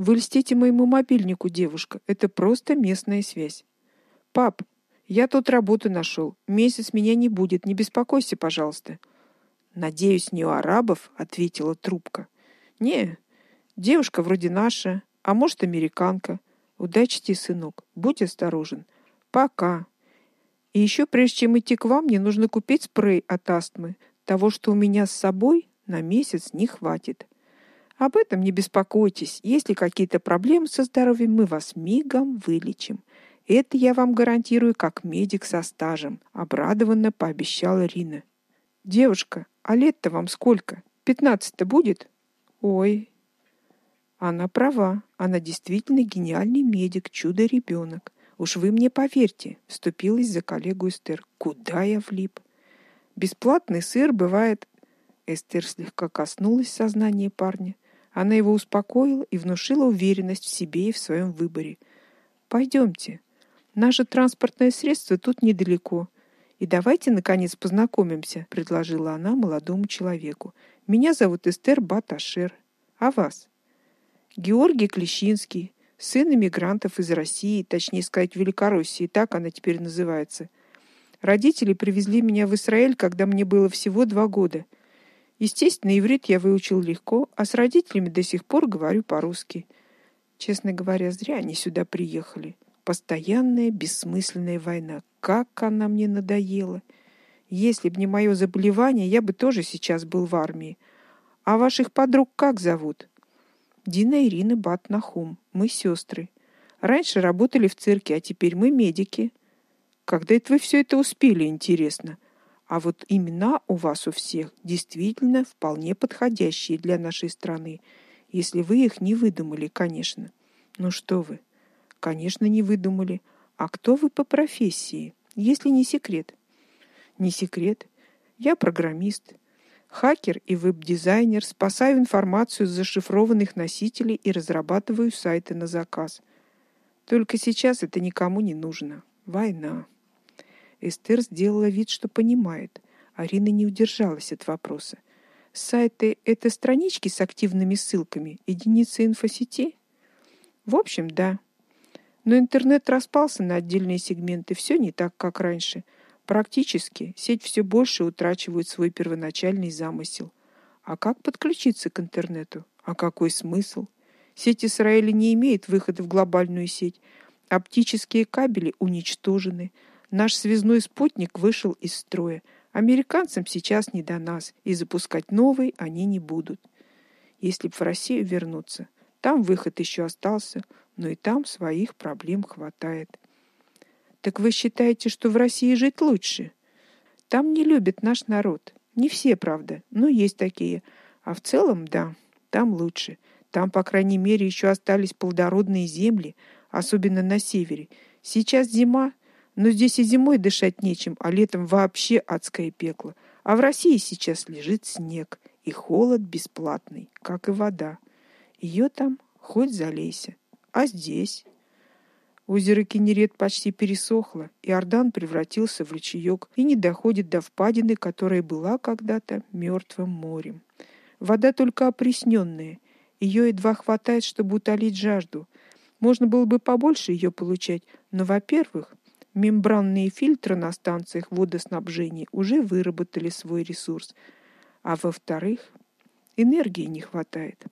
Вы льстите моему мобильнику, девушка. Это просто местная связь. Пап, я тут работу нашел. Месяц меня не будет. Не беспокойся, пожалуйста. Надеюсь, не у арабов, ответила трубка. Не, девушка вроде наша, а может, американка. Удачи тебе, сынок. Будь осторожен. Пока. И еще прежде чем идти к вам, мне нужно купить спрей от астмы. Того, что у меня с собой, на месяц не хватит. Об этом не беспокойтесь. Если какие-то проблемы со здоровьем, мы вас мигом вылечим. Это я вам гарантирую как медик со стажем, обрадованно пообещала Рина. Девушка, а лет-то вам сколько? Пятнадцать-то будет? Ой. Она права. Она действительно гениальный медик, чудо-ребенок. Уж вы мне поверьте, вступилась за коллегу Эстер. Куда я влип? Бесплатный сыр бывает. Эстер слегка коснулась сознания парня. Она его успокоила и внушила уверенность в себе и в своем выборе. Пойдемте. Наше транспортное средство тут недалеко. И давайте наконец познакомимся, предложила она молодому человеку. Меня зовут Эстер Баташер. А вас? Георгий Клещинский, сын эмигрантов из России, точнее сказать, Великороссии, так она теперь называется. Родители привезли меня в Израиль, когда мне было всего два года. Естественно, иврит я выучил легко, а с родителями до сих пор говорю по-русски. Честно говоря, зря они сюда приехали. Постоянная бессмысленная война. Как она мне надоела. Если б не мое заболевание, я бы тоже сейчас был в армии. А ваших подруг как зовут? Дина Ирина Батнахум. Мы сестры. Раньше работали в цирке, а теперь мы медики. Когда это вы все это успели, интересно? А вот имена у вас у всех действительно вполне подходящие для нашей страны, если вы их не выдумали, конечно. Ну что вы? Конечно, не выдумали. А кто вы по профессии, если не секрет? Не секрет. Я программист. Хакер и веб-дизайнер, спасаю информацию с зашифрованных носителей и разрабатываю сайты на заказ. Только сейчас это никому не нужно. Война. Эстер сделала вид, что понимает. Арина не удержалась от вопроса. Сайты это странички с активными ссылками, единицы инфосети? В общем, да. Но интернет распался на отдельные сегменты, все не так, как раньше. Практически сеть все больше утрачивает свой первоначальный замысел. А как подключиться к интернету? А какой смысл? Сеть Израиля не имеет выхода в глобальную сеть. Оптические кабели уничтожены. Наш связной спутник вышел из строя. Американцам сейчас не до нас, и запускать новый они не будут. Если б в Россию вернуться, там выход еще остался, но и там своих проблем хватает. Так вы считаете, что в России жить лучше? Там не любит наш народ. Не все, правда, но есть такие. А в целом, да, там лучше. Там, по крайней мере, еще остались плодородные земли, особенно на севере. Сейчас зима, но здесь и зимой дышать нечем, а летом вообще адское пекло. А в России сейчас лежит снег, и холод бесплатный, как и вода. Ее там хоть залейся. А здесь Озеро Кенерет почти пересохло, и Ордан превратился в ручеек и не доходит до впадины, которая была когда-то мертвым морем. Вода только опресненная, ее едва хватает, чтобы утолить жажду. Можно было бы побольше ее получать, но, во-первых, мембранные фильтры на станциях водоснабжения уже выработали свой ресурс, а во-вторых, энергии не хватает.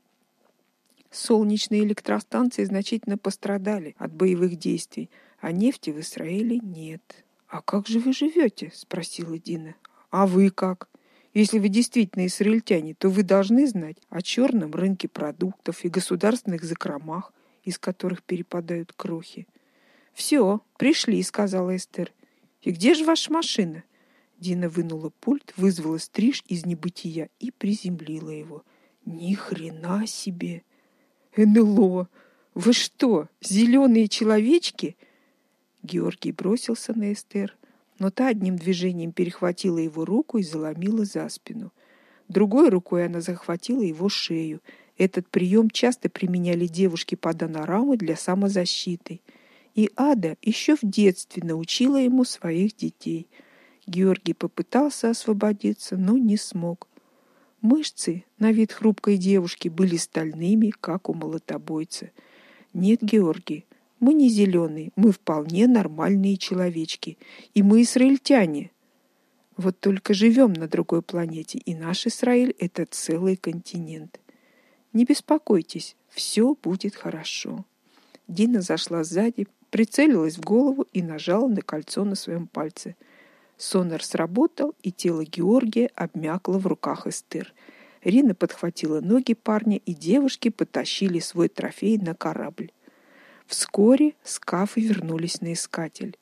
Солнечные электростанции значительно пострадали от боевых действий, а нефти в Израиле нет. А как же вы живете? спросила Дина. А вы как? Если вы действительно израильтяне, то вы должны знать о черном рынке продуктов и государственных закромах, из которых перепадают крохи. Все, пришли, сказала Эстер. И где же ваша машина? Дина вынула пульт, вызвала стриж из небытия и приземлила его. Ни хрена себе! НЛО! Вы что, зеленые человечки? Георгий бросился на Эстер, но та одним движением перехватила его руку и заломила за спину. Другой рукой она захватила его шею. Этот прием часто применяли девушки под анораму для самозащиты. И Ада еще в детстве научила ему своих детей. Георгий попытался освободиться, но не смог. Мышцы на вид хрупкой девушки были стальными, как у молотобойца. Нет, Георгий, мы не зеленые, мы вполне нормальные человечки, и мы израильтяне. Вот только живем на другой планете, и наш Израиль это целый континент. Не беспокойтесь, все будет хорошо. Дина зашла сзади, прицелилась в голову и нажала на кольцо на своем пальце. Сонар сработал, и тело Георгия обмякло в руках Эстер. Рина подхватила ноги парня, и девушки потащили свой трофей на корабль. Вскоре скафы вернулись на искатель.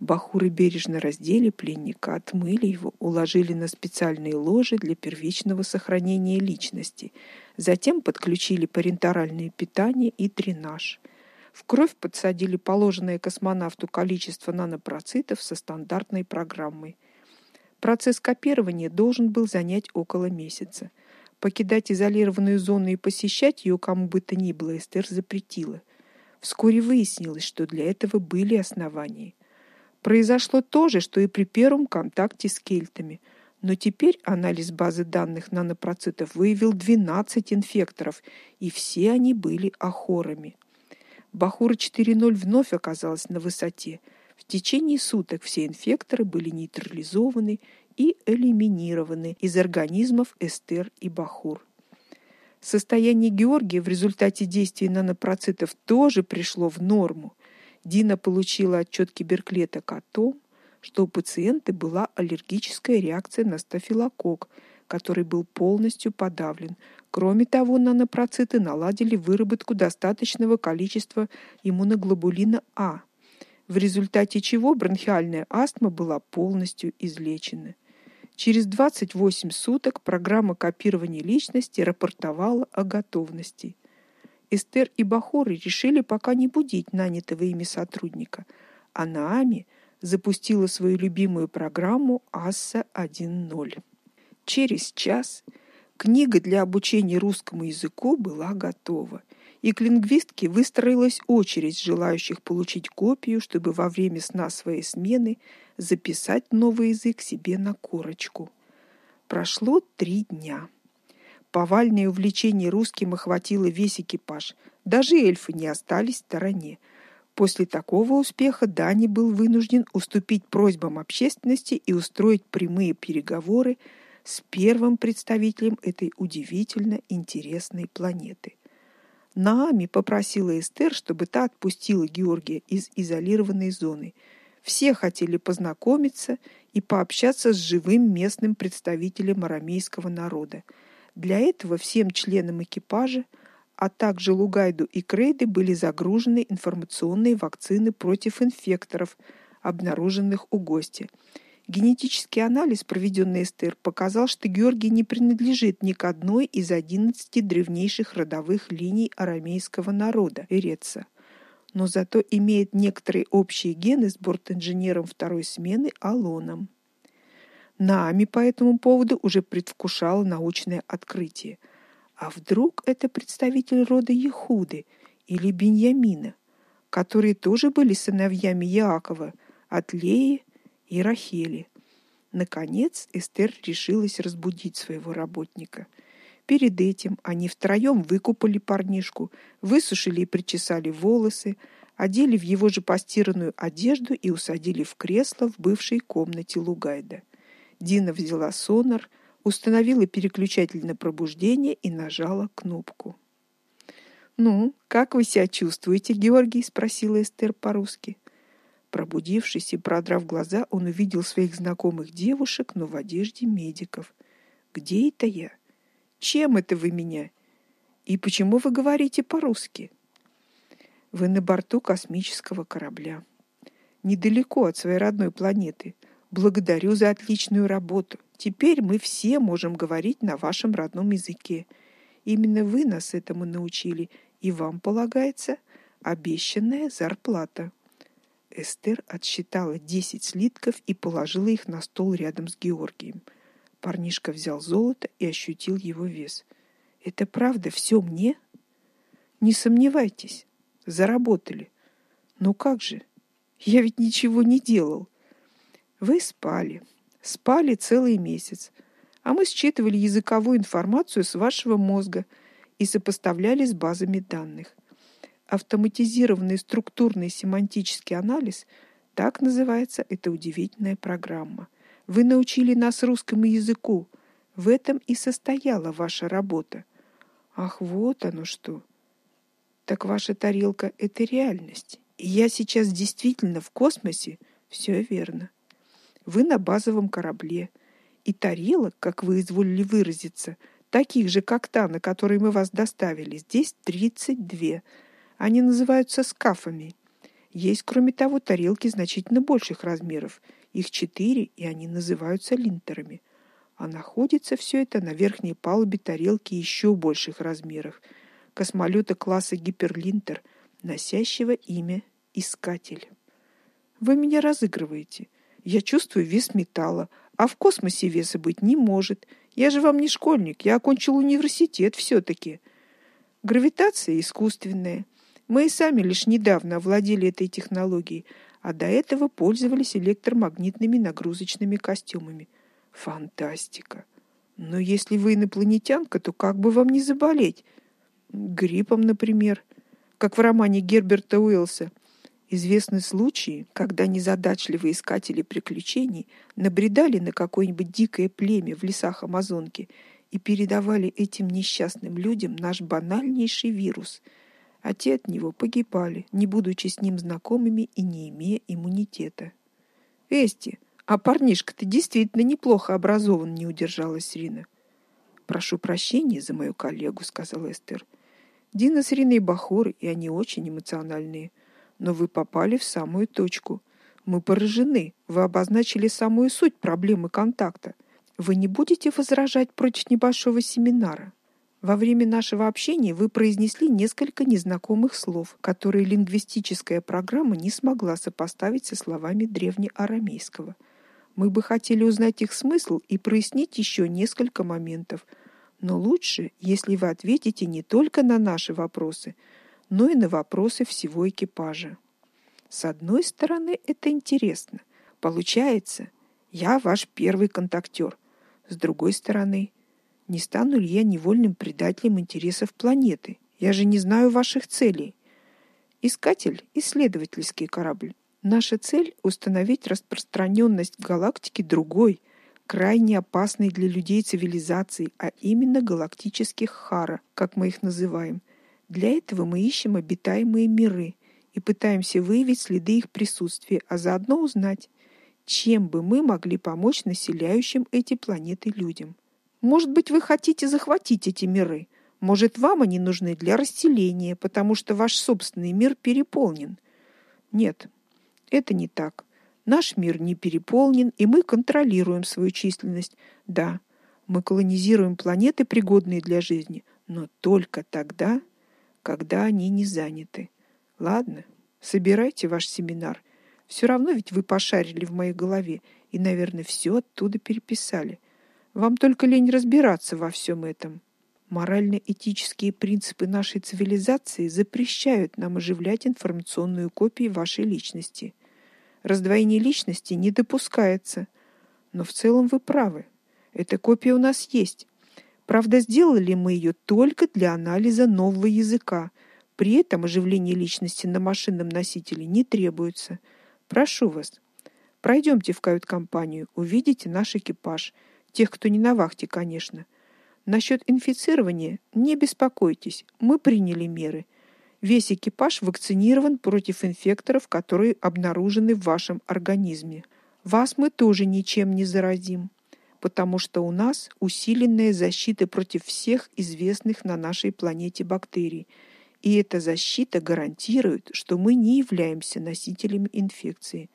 Бахуры бережно раздели пленника, отмыли его, уложили на специальные ложи для первичного сохранения личности. Затем подключили парентеральное питание и дренаж. В кровь подсадили положенное космонавту количество нанопроцитов со стандартной программой. Процесс копирования должен был занять около месяца. Покидать изолированную зону и посещать ее кому бы то ни было Эстер запретила. Вскоре выяснилось, что для этого были основания. Произошло то же, что и при первом контакте с кельтами, но теперь анализ базы данных нанопроцитов выявил 12 инфекторов, и все они были ахорами. Бахура 4.0 вновь оказалась на высоте. В течение суток все инфекторы были нейтрализованы и элиминированы из организмов Эстер и Бахур. Состояние Георгия в результате действия нанопроцитов тоже пришло в норму. Дина получила отчет киберклеток о том, что у пациента была аллергическая реакция на стафилококк, который был полностью подавлен. Кроме того, нанопроциты наладили выработку достаточного количества иммуноглобулина А, в результате чего бронхиальная астма была полностью излечена. Через 28 суток программа копирования личности рапортовала о готовности. Эстер и Бахоры решили пока не будить нанятого ими сотрудника, а Наами запустила свою любимую программу Асса 1.0. Через час книга для обучения русскому языку была готова, и к лингвистке выстроилась очередь желающих получить копию, чтобы во время сна своей смены записать новый язык себе на корочку. Прошло три дня. Повальное увлечение русским охватило весь экипаж. Даже эльфы не остались в стороне. После такого успеха Дани был вынужден уступить просьбам общественности и устроить прямые переговоры с первым представителем этой удивительно интересной планеты. Наами попросила Эстер, чтобы та отпустила Георгия из изолированной зоны. Все хотели познакомиться и пообщаться с живым местным представителем арамейского народа – для этого всем членам экипажа, а также Лугайду и Крейды были загружены информационные вакцины против инфекторов, обнаруженных у гостя. Генетический анализ, проведенный Эстер, показал, что Георгий не принадлежит ни к одной из 11 древнейших родовых линий арамейского народа Эреца, но зато имеет некоторые общие гены с бортинженером второй смены Алоном. Нами по этому поводу уже предвкушал научное открытие. А вдруг это представитель рода Ехуды или Беньямина, которые тоже были сыновьями Яакова от Леи и Рахели. Наконец Эстер решилась разбудить своего работника. Перед этим они втроем выкупали парнишку, высушили и причесали волосы, одели в его же постиранную одежду и усадили в кресло в бывшей комнате Лугайда. Дина взяла сонар, установила переключатель на пробуждение и нажала кнопку. Ну, как вы себя чувствуете, Георгий, спросила Эстер по-русски. Пробудившись и продрав глаза, он увидел своих знакомых девушек, но в одежде медиков. Где это я? Чем это вы меня? И почему вы говорите по-русски? Вы на борту космического корабля, недалеко от своей родной планеты. Благодарю за отличную работу. Теперь мы все можем говорить на вашем родном языке. Именно вы нас этому научили, и вам полагается обещанная зарплата. Эстер отсчитала десять слитков и положила их на стол рядом с Георгием. Парнишка взял золото и ощутил его вес. Это правда все мне? Не сомневайтесь. Заработали. Ну как же? Я ведь ничего не делал. Вы спали. Спали целый месяц. а мы считывали языковую информацию с вашего мозга и сопоставляли с базами данных. Автоматизированный структурный семантический анализ так называется эта удивительная программа. Вы научили нас русскому языку. В этом и состояла ваша работа. Ах, вот оно что. Так ваша тарелка это реальность. И я сейчас действительно в космосе. Все верно. Вы на базовом корабле. И тарелок, как вы изволили выразиться, таких же, как та, на которой мы вас доставили, здесь 32. Они называются скафами. Есть, кроме того, тарелки значительно больших размеров. Их четыре, и они называются линтерами. А находится все это на верхней палубе тарелки еще больших размеров. Космолета класса Гиперлинтер, носящего имя Искатель. Вы меня разыгрываете. Я чувствую вес металла, а в космосе веса быть не может. Я же вам не школьник, я окончил университет все таки Гравитация искусственная. Мы и сами лишь недавно овладели этой технологией, а до этого пользовались электромагнитными нагрузочными костюмами. Фантастика. Но если вы инопланетянка, то как бы вам не заболеть? Гриппом, например, как в романе Герберта Уэллса. Известны случаи, когда незадачливые искатели приключений набредали на какое-нибудь дикое племя в лесах Амазонки и передавали этим несчастным людям наш банальнейший вирус, а те от него погибали, не будучи с ним знакомыми и не имея иммунитета. Эсти, а парнишка-то действительно неплохо образован, не удержалась Рина. Прошу прощения за мою коллегу, сказала Эстер. Дина с Риной бахоры, и они очень эмоциональные но вы попали в самую точку. Мы поражены. Вы обозначили самую суть проблемы контакта. Вы не будете возражать против небольшого семинара? Во время нашего общения вы произнесли несколько незнакомых слов, которые лингвистическая программа не смогла сопоставить со словами древнеарамейского. Мы бы хотели узнать их смысл и прояснить еще несколько моментов. Но лучше, если вы ответите не только на наши вопросы, но и на вопросы всего экипажа. С одной стороны, это интересно. Получается, я ваш первый контактер. С другой стороны, не стану ли я невольным предателем интересов планеты? Я же не знаю ваших целей. Искатель исследовательский корабль. Наша цель установить распространенность галактики другой, крайне опасной для людей цивилизации, а именно галактических хара, как мы их называем. Для этого мы ищем обитаемые миры и пытаемся выявить следы их присутствия, а заодно узнать, чем бы мы могли помочь населяющим эти планеты людям. Может быть, вы хотите захватить эти миры? Может, вам они нужны для расселения, потому что ваш собственный мир переполнен? Нет. Это не так. Наш мир не переполнен, и мы контролируем свою численность. Да, мы колонизируем планеты, пригодные для жизни, но только тогда, когда они не заняты. Ладно, собирайте ваш семинар. Все равно ведь вы пошарили в моей голове и, наверное, все оттуда переписали. Вам только лень разбираться во всем этом. Морально-этические принципы нашей цивилизации запрещают нам оживлять информационную копию вашей личности. Раздвоение личности не допускается. Но в целом вы правы. Эта копия у нас есть. Правда, сделали мы ее только для анализа нового языка. При этом оживление личности на машинном носителе не требуется. Прошу вас, пройдемте в кают-компанию, увидите наш экипаж, тех, кто не на вахте, конечно. Насчет инфицирования не беспокойтесь, мы приняли меры. Весь экипаж вакцинирован против инфекторов, которые обнаружены в вашем организме. Вас мы тоже ничем не заразим потому что у нас усиленная защита против всех известных на нашей планете бактерий. И эта защита гарантирует, что мы не являемся носителями инфекции.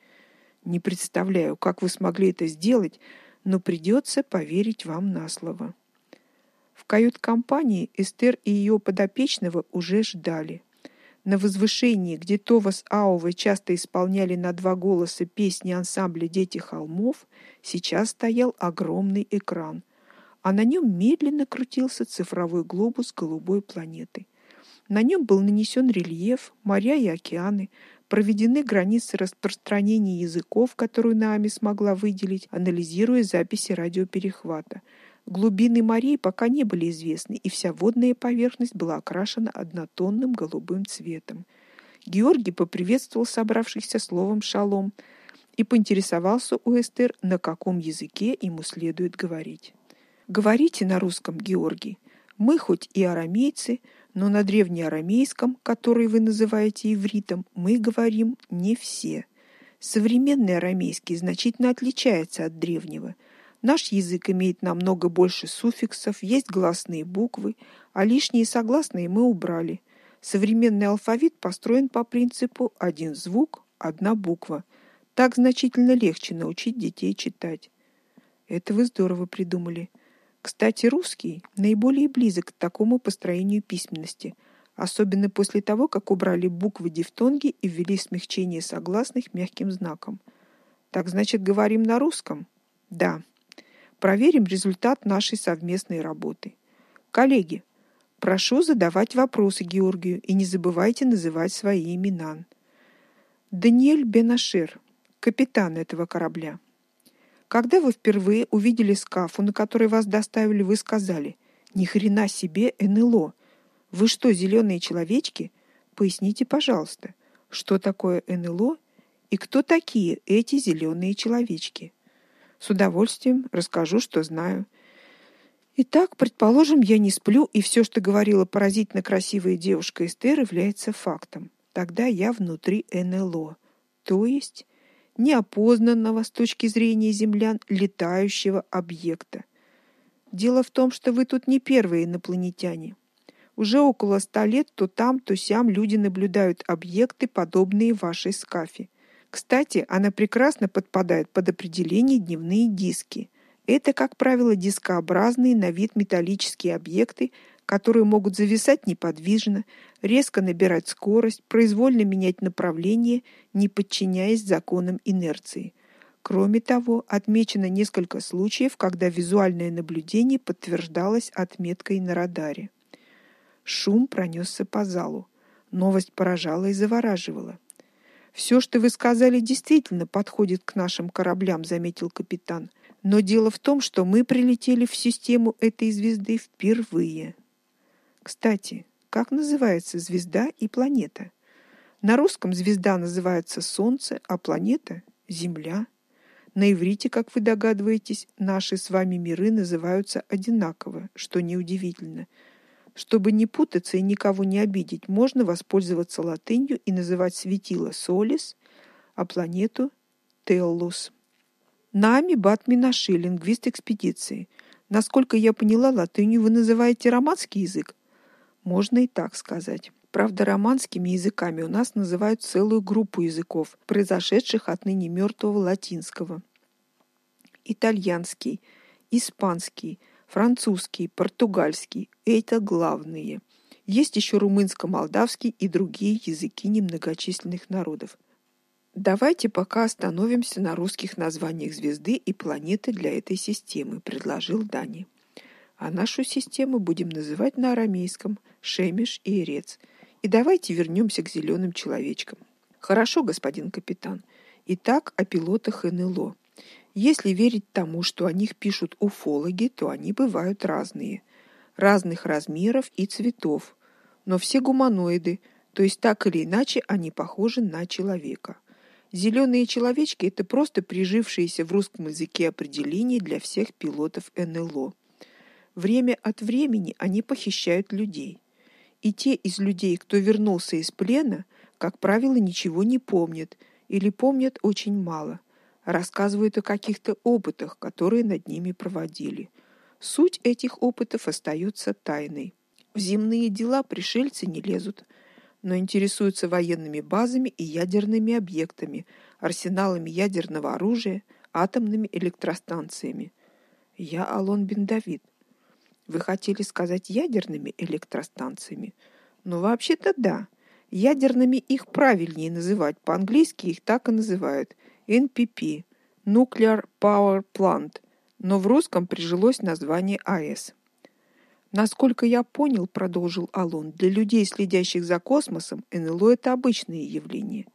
Не представляю, как вы смогли это сделать, но придется поверить вам на слово. В кают-компании Эстер и ее подопечного уже ждали. На возвышении, где Това с часто исполняли на два голоса песни ансамбля Дети холмов, сейчас стоял огромный экран, а на нем медленно крутился цифровой глобус голубой планеты. На нем был нанесен рельеф, моря и океаны, проведены границы распространения языков, которую Наами смогла выделить, анализируя записи радиоперехвата. Глубины морей пока не были известны, и вся водная поверхность была окрашена однотонным голубым цветом. Георгий поприветствовал собравшихся словом «шалом» и поинтересовался у Эстер, на каком языке ему следует говорить. «Говорите на русском, Георгий. Мы хоть и арамейцы, но на древнеарамейском, который вы называете ивритом, мы говорим не все. Современный арамейский значительно отличается от древнего – Наш язык имеет намного больше суффиксов, есть гласные буквы, а лишние согласные мы убрали. Современный алфавит построен по принципу один звук, одна буква. Так значительно легче научить детей читать. Это вы здорово придумали. Кстати, русский наиболее близок к такому построению письменности, особенно после того, как убрали буквы дифтонги и ввели смягчение согласных мягким знаком. Так значит, говорим на русском? Да. Проверим результат нашей совместной работы. Коллеги, прошу задавать вопросы Георгию и не забывайте называть свои имена. Даниэль Бенашер, капитан этого корабля. Когда вы впервые увидели скафу, на который вас доставили, вы сказали: "Ни хрена себе НЛО. Вы что, зеленые человечки? Поясните, пожалуйста, что такое НЛО и кто такие эти зеленые человечки?" С удовольствием расскажу, что знаю. Итак, предположим, я не сплю, и все, что говорила поразительно красивая девушка Эстер, является фактом. Тогда я внутри НЛО, то есть неопознанного с точки зрения землян летающего объекта. Дело в том, что вы тут не первые инопланетяне. Уже около ста лет то там, то сям люди наблюдают объекты, подобные вашей скафе. Кстати, она прекрасно подпадает под определение дневные диски. Это, как правило, дискообразные на вид металлические объекты, которые могут зависать неподвижно, резко набирать скорость, произвольно менять направление, не подчиняясь законам инерции. Кроме того, отмечено несколько случаев, когда визуальное наблюдение подтверждалось отметкой на радаре. Шум пронесся по залу. Новость поражала и завораживала. Все, что вы сказали, действительно подходит к нашим кораблям, заметил капитан. Но дело в том, что мы прилетели в систему этой звезды впервые. Кстати, как называется звезда и планета? На русском звезда называется Солнце, а планета Земля. На иврите, как вы догадываетесь, наши с вами миры называются одинаково, что неудивительно. Чтобы не путаться и никого не обидеть, можно воспользоваться латынью и называть светило Солис, а планету Теллус. Нами Батминаши, лингвист экспедиции. Насколько я поняла, латынью вы называете романский язык. Можно и так сказать. Правда, романскими языками у нас называют целую группу языков, произошедших от ныне мертвого латинского. Итальянский, испанский, французский, португальский это главные. Есть еще румынско-молдавский и другие языки немногочисленных народов. Давайте пока остановимся на русских названиях звезды и планеты для этой системы, предложил Дани. А нашу систему будем называть на арамейском Шемиш и Ирец. И давайте вернемся к зеленым человечкам. Хорошо, господин капитан. Итак, о пилотах НЛО. Если верить тому, что о них пишут уфологи, то они бывают разные, разных размеров и цветов, но все гуманоиды, то есть так или иначе они похожи на человека. Зеленые человечки это просто прижившиеся в русском языке определение для всех пилотов НЛО. Время от времени они похищают людей. И те из людей, кто вернулся из плена, как правило, ничего не помнят или помнят очень мало рассказывают о каких-то опытах, которые над ними проводили. Суть этих опытов остается тайной. В земные дела пришельцы не лезут, но интересуются военными базами и ядерными объектами, арсеналами ядерного оружия, атомными электростанциями. Я Алон бен Давид. Вы хотели сказать ядерными электростанциями? Но вообще-то да. Ядерными их правильнее называть, по-английски их так и называют – NPP Nuclear Power Plant, но в русском прижилось название АЭС. Насколько я понял, продолжил Алон, для людей, следящих за космосом, НЛО это обычное явление.